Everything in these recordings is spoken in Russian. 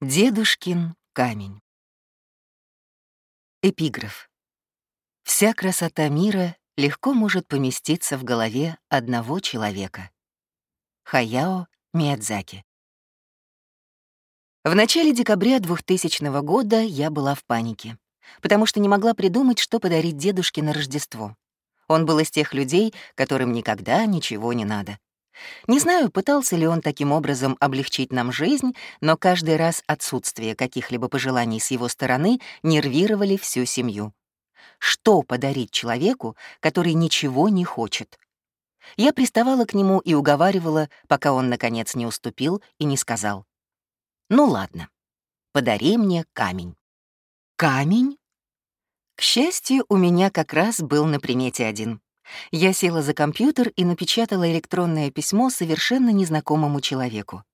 Дедушкин камень. Эпиграф. Вся красота мира легко может поместиться в голове одного человека. Хаяо Миядзаки. В начале декабря 2000 года я была в панике, потому что не могла придумать, что подарить дедушке на Рождество. Он был из тех людей, которым никогда ничего не надо. Не знаю, пытался ли он таким образом облегчить нам жизнь, но каждый раз отсутствие каких-либо пожеланий с его стороны нервировали всю семью. Что подарить человеку, который ничего не хочет? Я приставала к нему и уговаривала, пока он, наконец, не уступил и не сказал. «Ну ладно, подари мне камень». «Камень?» К счастью, у меня как раз был на примете один. Я села за компьютер и напечатала электронное письмо совершенно незнакомому человеку.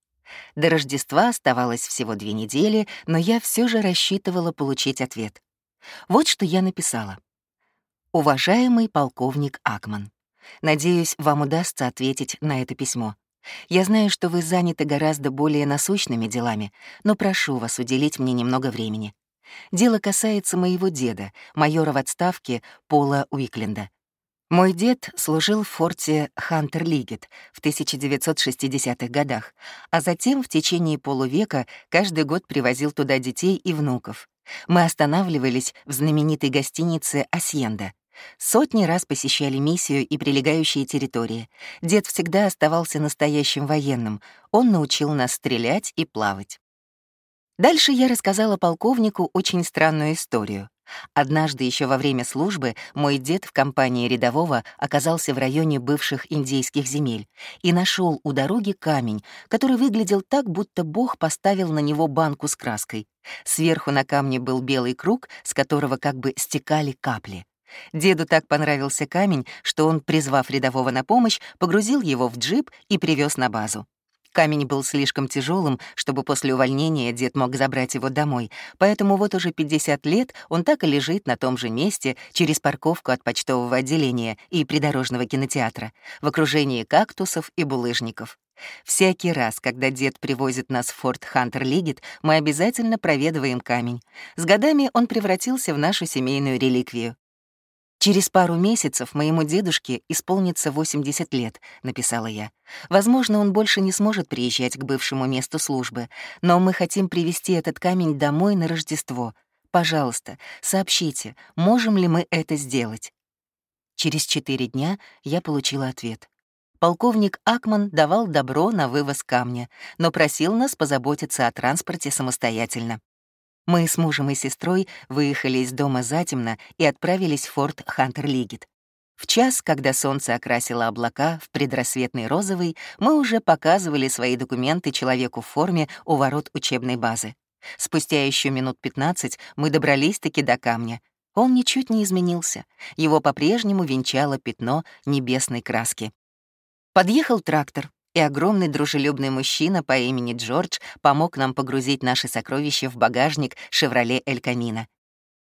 До Рождества оставалось всего две недели, но я все же рассчитывала получить ответ. Вот что я написала. «Уважаемый полковник Акман, надеюсь, вам удастся ответить на это письмо. Я знаю, что вы заняты гораздо более насущными делами, но прошу вас уделить мне немного времени. Дело касается моего деда, майора в отставке Пола Уикленда. Мой дед служил в форте Хантер-Лигет в 1960-х годах, а затем в течение полувека каждый год привозил туда детей и внуков. Мы останавливались в знаменитой гостинице «Асьенда». Сотни раз посещали миссию и прилегающие территории. Дед всегда оставался настоящим военным. Он научил нас стрелять и плавать. Дальше я рассказала полковнику очень странную историю. Однажды еще во время службы мой дед в компании рядового оказался в районе бывших индейских земель и нашел у дороги камень, который выглядел так, будто Бог поставил на него банку с краской. Сверху на камне был белый круг, с которого как бы стекали капли. Деду так понравился камень, что он, призвав рядового на помощь, погрузил его в джип и привез на базу. Камень был слишком тяжелым, чтобы после увольнения дед мог забрать его домой, поэтому вот уже 50 лет он так и лежит на том же месте через парковку от почтового отделения и придорожного кинотеатра, в окружении кактусов и булыжников. Всякий раз, когда дед привозит нас в Форт Хантер Лигит, мы обязательно проведываем камень. С годами он превратился в нашу семейную реликвию. «Через пару месяцев моему дедушке исполнится 80 лет», — написала я. «Возможно, он больше не сможет приезжать к бывшему месту службы, но мы хотим привезти этот камень домой на Рождество. Пожалуйста, сообщите, можем ли мы это сделать?» Через четыре дня я получила ответ. Полковник Акман давал добро на вывоз камня, но просил нас позаботиться о транспорте самостоятельно. Мы с мужем и сестрой выехали из дома затемно и отправились в форт Хантер-Лигет. В час, когда солнце окрасило облака в предрассветный розовый, мы уже показывали свои документы человеку в форме у ворот учебной базы. Спустя еще минут 15 мы добрались-таки до камня. Он ничуть не изменился. Его по-прежнему венчало пятно небесной краски. Подъехал трактор и огромный дружелюбный мужчина по имени Джордж помог нам погрузить наши сокровища в багажник «Шевроле Эль Камино».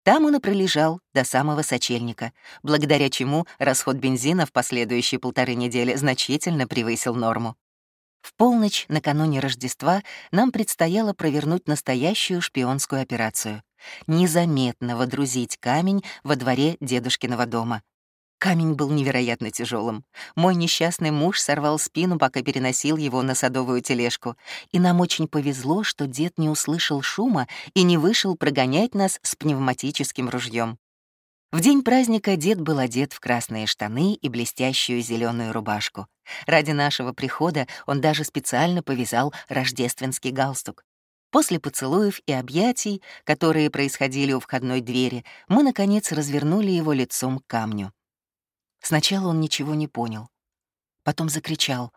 Там он и пролежал до самого сочельника, благодаря чему расход бензина в последующие полторы недели значительно превысил норму. В полночь накануне Рождества нам предстояло провернуть настоящую шпионскую операцию — незаметно водрузить камень во дворе дедушкиного дома. Камень был невероятно тяжелым. Мой несчастный муж сорвал спину, пока переносил его на садовую тележку. И нам очень повезло, что дед не услышал шума и не вышел прогонять нас с пневматическим ружьем. В день праздника дед был одет в красные штаны и блестящую зеленую рубашку. Ради нашего прихода он даже специально повязал рождественский галстук. После поцелуев и объятий, которые происходили у входной двери, мы, наконец, развернули его лицом к камню. Сначала он ничего не понял. Потом закричал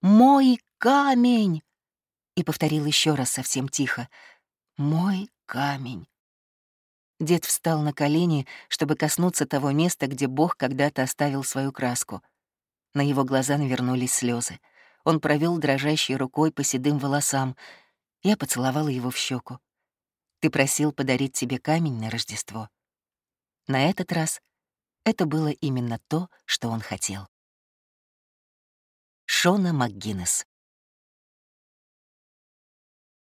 «Мой камень!» и повторил еще раз совсем тихо «Мой камень!». Дед встал на колени, чтобы коснуться того места, где Бог когда-то оставил свою краску. На его глаза навернулись слезы. Он провел дрожащей рукой по седым волосам. Я поцеловала его в щеку. «Ты просил подарить тебе камень на Рождество». На этот раз это было именно то, что он хотел. Шона МакГиннес